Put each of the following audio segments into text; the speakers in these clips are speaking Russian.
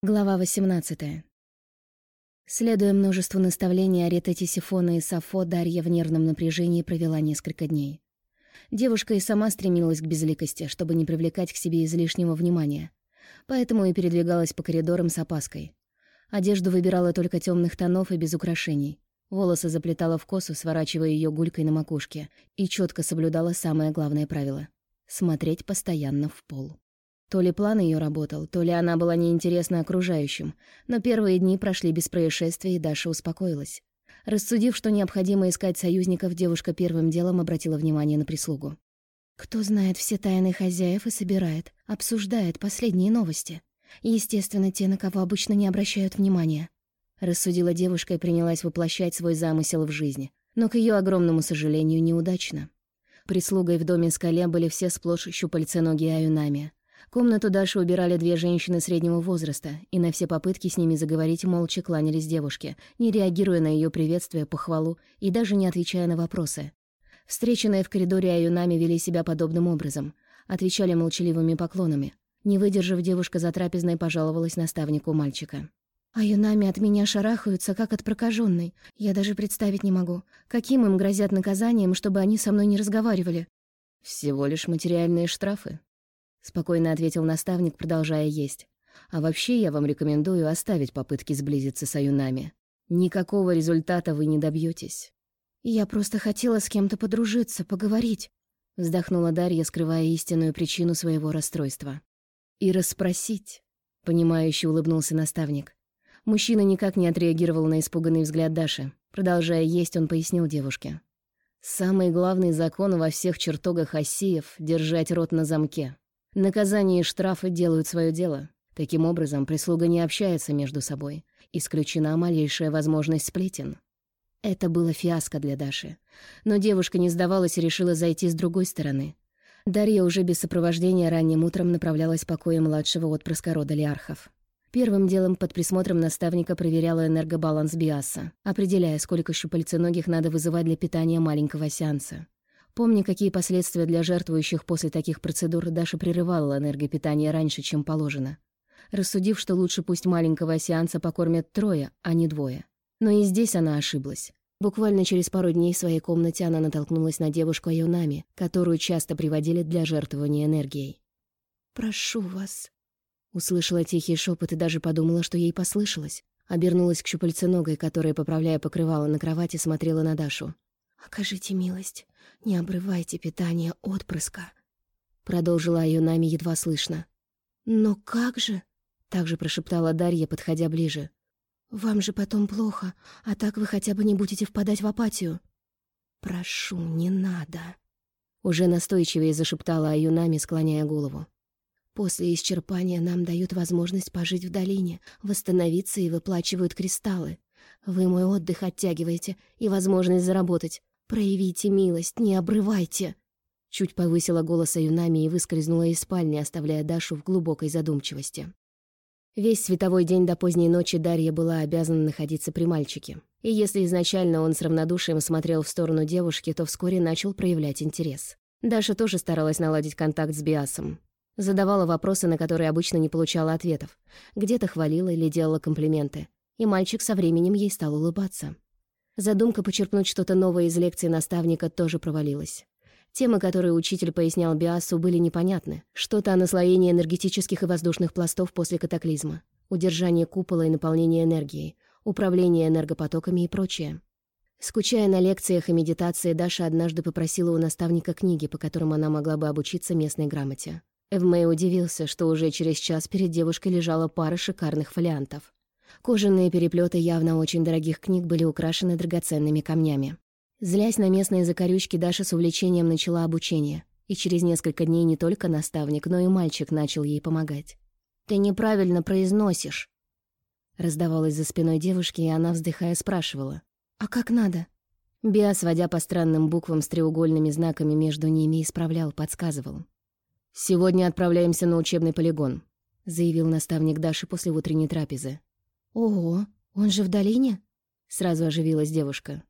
Глава 18. Следуя множеству наставлений о ретете Сифона и Сафо, Дарья в нервном напряжении провела несколько дней. Девушка и сама стремилась к безликости, чтобы не привлекать к себе излишнего внимания. Поэтому и передвигалась по коридорам с опаской. Одежду выбирала только темных тонов и без украшений. Волосы заплетала в косу, сворачивая ее гулькой на макушке, и четко соблюдала самое главное правило — смотреть постоянно в пол. То ли план ее работал, то ли она была неинтересна окружающим, но первые дни прошли без происшествий, и Даша успокоилась. Рассудив, что необходимо искать союзников, девушка первым делом обратила внимание на прислугу. «Кто знает все тайны хозяев и собирает, обсуждает последние новости. Естественно, те, на кого обычно не обращают внимания». Рассудила девушка и принялась воплощать свой замысел в жизнь, но, к ее огромному сожалению, неудачно. Прислугой в доме скале были все сплошь щупальценоги Аюнами, Комнату Даши убирали две женщины среднего возраста, и на все попытки с ними заговорить молча кланялись девушки, не реагируя на ее приветствие, похвалу и даже не отвечая на вопросы. Встреченные в коридоре Аюнами вели себя подобным образом, отвечали молчаливыми поклонами. Не выдержав, девушка за трапезной пожаловалась наставнику мальчика. «Аюнами от меня шарахаются, как от прокаженной. Я даже представить не могу, каким им грозят наказанием, чтобы они со мной не разговаривали». «Всего лишь материальные штрафы», — спокойно ответил наставник, продолжая есть. «А вообще я вам рекомендую оставить попытки сблизиться с Аюнами. Никакого результата вы не добьетесь. «Я просто хотела с кем-то подружиться, поговорить», — вздохнула Дарья, скрывая истинную причину своего расстройства. «И расспросить», — понимающе улыбнулся наставник. Мужчина никак не отреагировал на испуганный взгляд Даши. Продолжая есть, он пояснил девушке. «Самый главный закон во всех чертогах Осиев — держать рот на замке. Наказания и штрафы делают свое дело. Таким образом, прислуга не общается между собой. Исключена малейшая возможность сплетен. Это было фиаско для Даши. Но девушка не сдавалась и решила зайти с другой стороны. Дарья уже без сопровождения ранним утром направлялась в покое младшего отпрыска рода Лиархов. Первым делом под присмотром наставника проверяла энергобаланс Биаса, определяя, сколько щупальценогих надо вызывать для питания маленького сеанса. Помня, какие последствия для жертвующих после таких процедур, Даша прерывала энергопитание раньше, чем положено. Рассудив, что лучше пусть маленького сеанса покормят трое, а не двое. Но и здесь она ошиблась. Буквально через пару дней в своей комнате она натолкнулась на девушку Аюнами, которую часто приводили для жертвования энергией. «Прошу вас», — услышала тихий шепот и даже подумала, что ей послышалось. Обернулась к щупальценогой, которая, поправляя покрывало на кровати, смотрела на Дашу. «Окажите милость. Не обрывайте питание отпрыска», — продолжила Аюнами едва слышно. «Но как же?» — также прошептала Дарья, подходя ближе. «Вам же потом плохо, а так вы хотя бы не будете впадать в апатию». «Прошу, не надо», — уже настойчивее зашептала Аюнами, склоняя голову. «После исчерпания нам дают возможность пожить в долине, восстановиться и выплачивают кристаллы. Вы мой отдых оттягиваете и возможность заработать. «Проявите милость, не обрывайте!» Чуть повысила голос Аюнами и выскользнула из спальни, оставляя Дашу в глубокой задумчивости. Весь световой день до поздней ночи Дарья была обязана находиться при мальчике. И если изначально он с равнодушием смотрел в сторону девушки, то вскоре начал проявлять интерес. Даша тоже старалась наладить контакт с Биасом. Задавала вопросы, на которые обычно не получала ответов. Где-то хвалила или делала комплименты. И мальчик со временем ей стал улыбаться. Задумка почерпнуть что-то новое из лекции наставника тоже провалилась. Темы, которые учитель пояснял Биасу, были непонятны. Что-то о наслоении энергетических и воздушных пластов после катаклизма, удержание купола и наполнение энергией, управление энергопотоками и прочее. Скучая на лекциях и медитации, Даша однажды попросила у наставника книги, по которым она могла бы обучиться местной грамоте. Эвмэй удивился, что уже через час перед девушкой лежала пара шикарных фолиантов. Кожаные переплеты явно очень дорогих книг были украшены драгоценными камнями. Злясь на местные закорючки, Даша с увлечением начала обучение. И через несколько дней не только наставник, но и мальчик начал ей помогать. «Ты неправильно произносишь», — раздавалась за спиной девушки, и она, вздыхая, спрашивала. «А как надо?» Биа, сводя по странным буквам с треугольными знаками между ними, исправлял, подсказывал. «Сегодня отправляемся на учебный полигон», — заявил наставник Даши после утренней трапезы. «Ого, он же в долине?» Сразу оживилась девушка.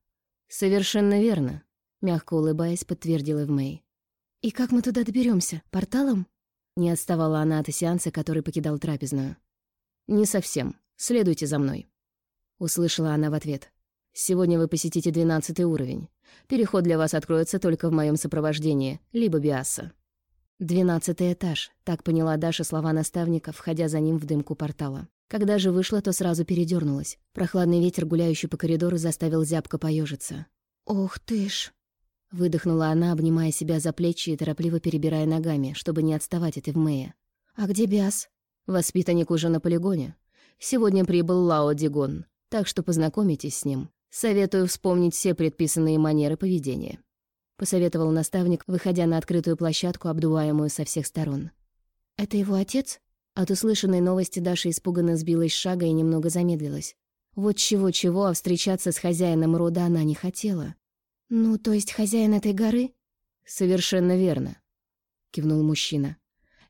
«Совершенно верно», — мягко улыбаясь, подтвердила Эвмэй. «И как мы туда доберемся? Порталом?» Не отставала она от сеанса, который покидал трапезную. «Не совсем. Следуйте за мной». Услышала она в ответ. «Сегодня вы посетите двенадцатый уровень. Переход для вас откроется только в моем сопровождении, либо Биаса». Двенадцатый этаж, так поняла Даша слова наставника, входя за ним в дымку портала. Когда же вышла, то сразу передернулась. Прохладный ветер, гуляющий по коридору, заставил зябко поежиться. «Ох ты ж!» Выдохнула она, обнимая себя за плечи и торопливо перебирая ногами, чтобы не отставать от Эвмея. «А где Биас?» «Воспитанник уже на полигоне. Сегодня прибыл Лао Дигон, так что познакомитесь с ним. Советую вспомнить все предписанные манеры поведения» посоветовал наставник, выходя на открытую площадку, обдуваемую со всех сторон. «Это его отец?» От услышанной новости Даша испуганно сбилась с шага и немного замедлилась. Вот чего-чего, а встречаться с хозяином рода она не хотела. «Ну, то есть хозяин этой горы?» «Совершенно верно», — кивнул мужчина.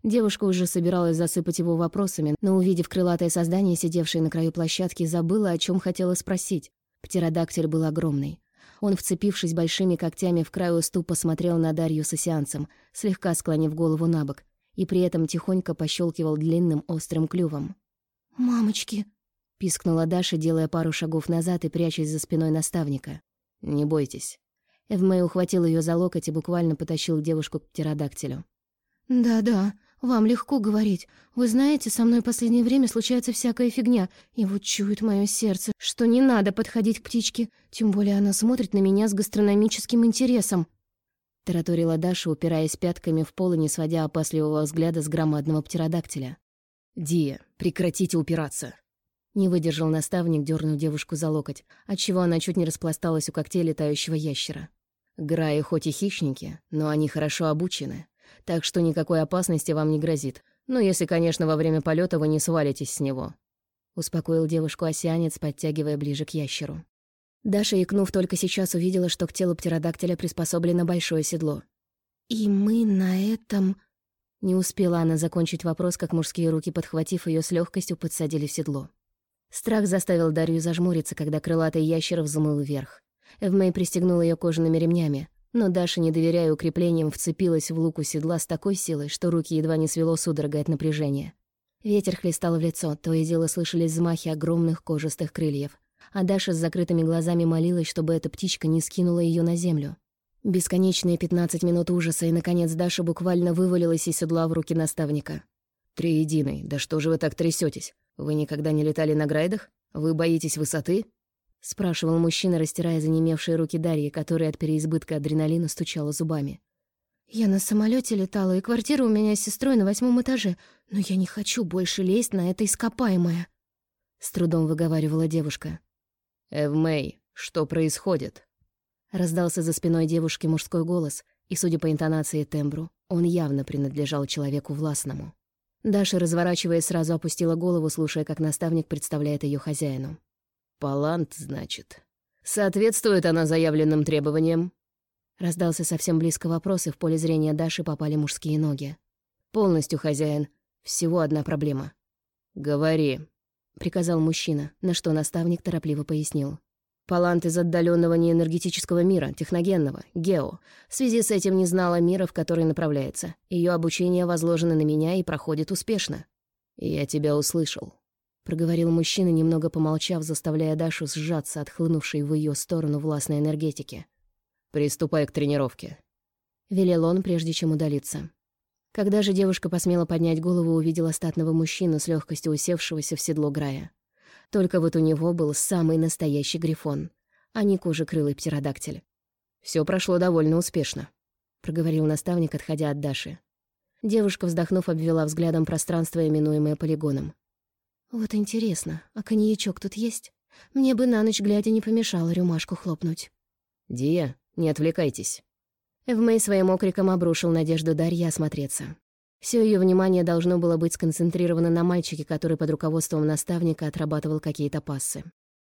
Девушка уже собиралась засыпать его вопросами, но, увидев крылатое создание, сидевшее на краю площадки, забыла, о чем хотела спросить. Птеродактиль был огромный. Он, вцепившись большими когтями в край уступа, смотрел на Дарью с осеанцем, слегка склонив голову на бок, и при этом тихонько пощелкивал длинным острым клювом. «Мамочки!» — пискнула Даша, делая пару шагов назад и прячась за спиной наставника. «Не бойтесь». Эвмэй ухватил ее за локоть и буквально потащил девушку к птеродактилю. «Да-да, вам легко говорить. Вы знаете, со мной в последнее время случается всякая фигня, и вот чует мое сердце, что не надо подходить к птичке, тем более она смотрит на меня с гастрономическим интересом». Тараторила Даша, упираясь пятками в пол и не сводя опасливого взгляда с громадного птеродактиля. «Дия, прекратите упираться!» Не выдержал наставник, дернув девушку за локоть, отчего она чуть не распласталась у когтей летающего ящера. Граи хоть и хищники, но они хорошо обучены так что никакой опасности вам не грозит. Ну, если, конечно, во время полета вы не свалитесь с него». Успокоил девушку осянец, подтягивая ближе к ящеру. Даша, икнув, только сейчас увидела, что к телу птеродактиля приспособлено большое седло. «И мы на этом...» Не успела она закончить вопрос, как мужские руки, подхватив ее с легкостью, подсадили в седло. Страх заставил Дарью зажмуриться, когда крылатый ящер взмыл вверх. Эвмей пристегнул ее кожаными ремнями, но Даша, не доверяя укреплениям, вцепилась в луку седла с такой силой, что руки едва не свело судорогой от напряжения. Ветер хлестал в лицо, то и дело слышались взмахи огромных кожистых крыльев. А Даша с закрытыми глазами молилась, чтобы эта птичка не скинула ее на землю. Бесконечные пятнадцать минут ужаса, и, наконец, Даша буквально вывалилась из седла в руки наставника. «Триединый, да что же вы так трясетесь? Вы никогда не летали на грайдах? Вы боитесь высоты?» — спрашивал мужчина, растирая занемевшие руки Дарьи, которая от переизбытка адреналина стучала зубами. «Я на самолете летала, и квартира у меня с сестрой на восьмом этаже, но я не хочу больше лезть на это ископаемое», — с трудом выговаривала девушка. «Эвмэй, что происходит?» Раздался за спиной девушки мужской голос, и, судя по интонации и тембру, он явно принадлежал человеку властному. Даша, разворачиваясь, сразу опустила голову, слушая, как наставник представляет ее хозяину. «Палант, значит. Соответствует она заявленным требованиям?» Раздался совсем близко вопрос, и в поле зрения Даши попали мужские ноги. «Полностью, хозяин. Всего одна проблема». «Говори», — приказал мужчина, на что наставник торопливо пояснил. «Палант из отдаленного неэнергетического мира, техногенного, гео. В связи с этим не знала мира, в который направляется. Ее обучение возложено на меня и проходит успешно. Я тебя услышал проговорил мужчина, немного помолчав, заставляя Дашу сжаться от хлынувшей в ее сторону властной энергетики. «Приступай к тренировке», — велел он, прежде чем удалиться. Когда же девушка посмела поднять голову, увидела статного мужчину с легкостью усевшегося в седло Грая. Только вот у него был самый настоящий грифон, а не кожекрылый птеродактиль. Все прошло довольно успешно», — проговорил наставник, отходя от Даши. Девушка, вздохнув, обвела взглядом пространство, именуемое полигоном. «Вот интересно, а коньячок тут есть? Мне бы на ночь глядя не помешало рюмашку хлопнуть». «Дия, не отвлекайтесь». Эвмей своим окриком обрушил надежду Дарьи осмотреться. Все ее внимание должно было быть сконцентрировано на мальчике, который под руководством наставника отрабатывал какие-то пассы.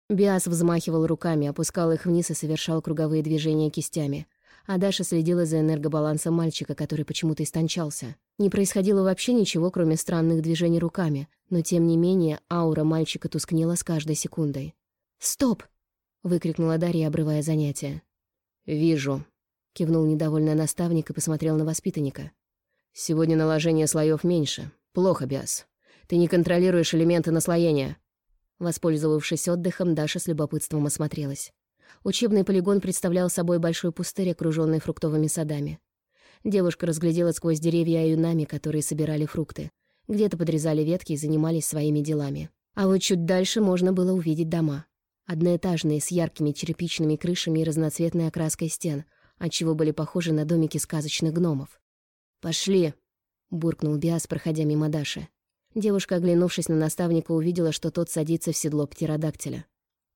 Биас взмахивал руками, опускал их вниз и совершал круговые движения кистями, а Даша следила за энергобалансом мальчика, который почему-то истончался. Не происходило вообще ничего, кроме странных движений руками, но тем не менее аура мальчика тускнела с каждой секундой. «Стоп!» — выкрикнула Дарья, обрывая занятие. «Вижу», — кивнул недовольный наставник и посмотрел на воспитанника. «Сегодня наложение слоев меньше. Плохо, Биас. Ты не контролируешь элементы наслоения». Воспользовавшись отдыхом, Даша с любопытством осмотрелась. Учебный полигон представлял собой большой пустырь, окруженный фруктовыми садами. Девушка разглядела сквозь деревья аюнами, которые собирали фрукты. Где-то подрезали ветки и занимались своими делами. А вот чуть дальше можно было увидеть дома. Одноэтажные, с яркими черепичными крышами и разноцветной окраской стен, отчего были похожи на домики сказочных гномов. «Пошли!» — буркнул Биас, проходя мимо Даши. Девушка, оглянувшись на наставника, увидела, что тот садится в седло птеродактиля.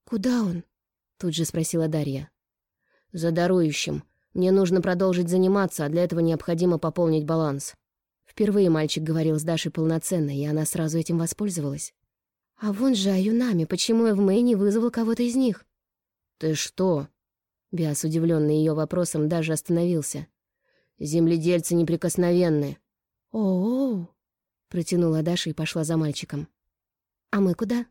«Куда он?» — тут же спросила Дарья. «За дарующим. Мне нужно продолжить заниматься, а для этого необходимо пополнить баланс». Впервые мальчик говорил с Дашей полноценно, и она сразу этим воспользовалась. «А вон же Аюнами, почему Эвмэй не вызвал кого-то из них?» «Ты что?» Биас, удивленный ее вопросом, даже остановился. «Земледельцы неприкосновенны». «О-о-о!» протянула Даша и пошла за мальчиком. «А мы куда?»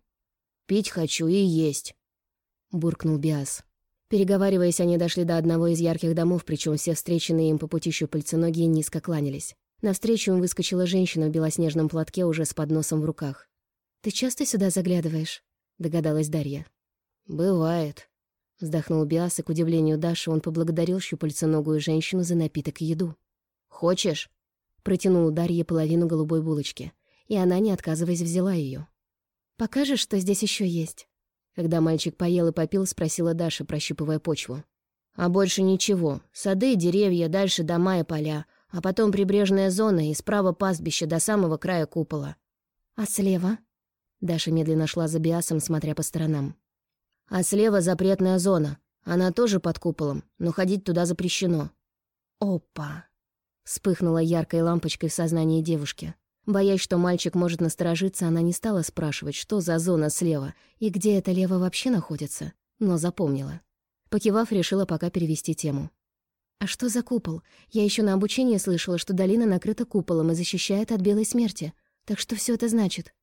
«Пить хочу и есть», — буркнул Биас. Переговариваясь, они дошли до одного из ярких домов, причем все встреченные им по пути щупальценогие низко кланялись. Навстречу им выскочила женщина в белоснежном платке уже с подносом в руках. «Ты часто сюда заглядываешь?» — догадалась Дарья. «Бывает», — вздохнул Биас, и, к удивлению Даши, он поблагодарил щупальценогую женщину за напиток и еду. «Хочешь?» Протянул Дарье половину голубой булочки, и она, не отказываясь, взяла ее. «Покажешь, что здесь еще есть?» Когда мальчик поел и попил, спросила Даша, прощупывая почву. «А больше ничего. Сады, деревья, дальше дома и поля, а потом прибрежная зона и справа пастбище до самого края купола». «А слева?» Даша медленно шла за Биасом, смотря по сторонам. «А слева запретная зона. Она тоже под куполом, но ходить туда запрещено». «Опа!» Вспыхнула яркой лампочкой в сознании девушки. Боясь, что мальчик может насторожиться, она не стала спрашивать, что за зона слева и где это лево вообще находится, но запомнила. Покивав, решила пока перевести тему. «А что за купол? Я еще на обучении слышала, что долина накрыта куполом и защищает от белой смерти. Так что все это значит?»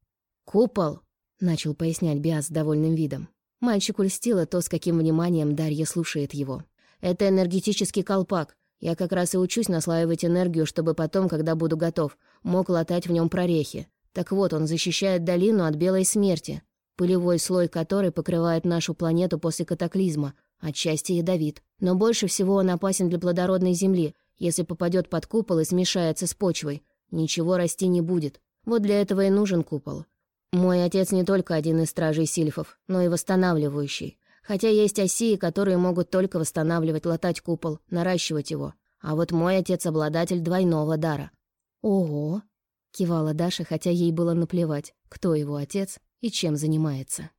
«Купол!» — начал пояснять Биас с довольным видом. Мальчику льстило то, с каким вниманием Дарья слушает его. «Это энергетический колпак. Я как раз и учусь наслаивать энергию, чтобы потом, когда буду готов, мог латать в нем прорехи. Так вот, он защищает долину от белой смерти, пылевой слой которой покрывает нашу планету после катаклизма, отчасти ядовит. Но больше всего он опасен для плодородной земли. Если попадет под купол и смешается с почвой, ничего расти не будет. Вот для этого и нужен купол. Мой отец не только один из стражей сильфов, но и восстанавливающий. Хотя есть осии, которые могут только восстанавливать, латать купол, наращивать его. А вот мой отец — обладатель двойного дара. «Ого!» — кивала Даша, хотя ей было наплевать, кто его отец и чем занимается.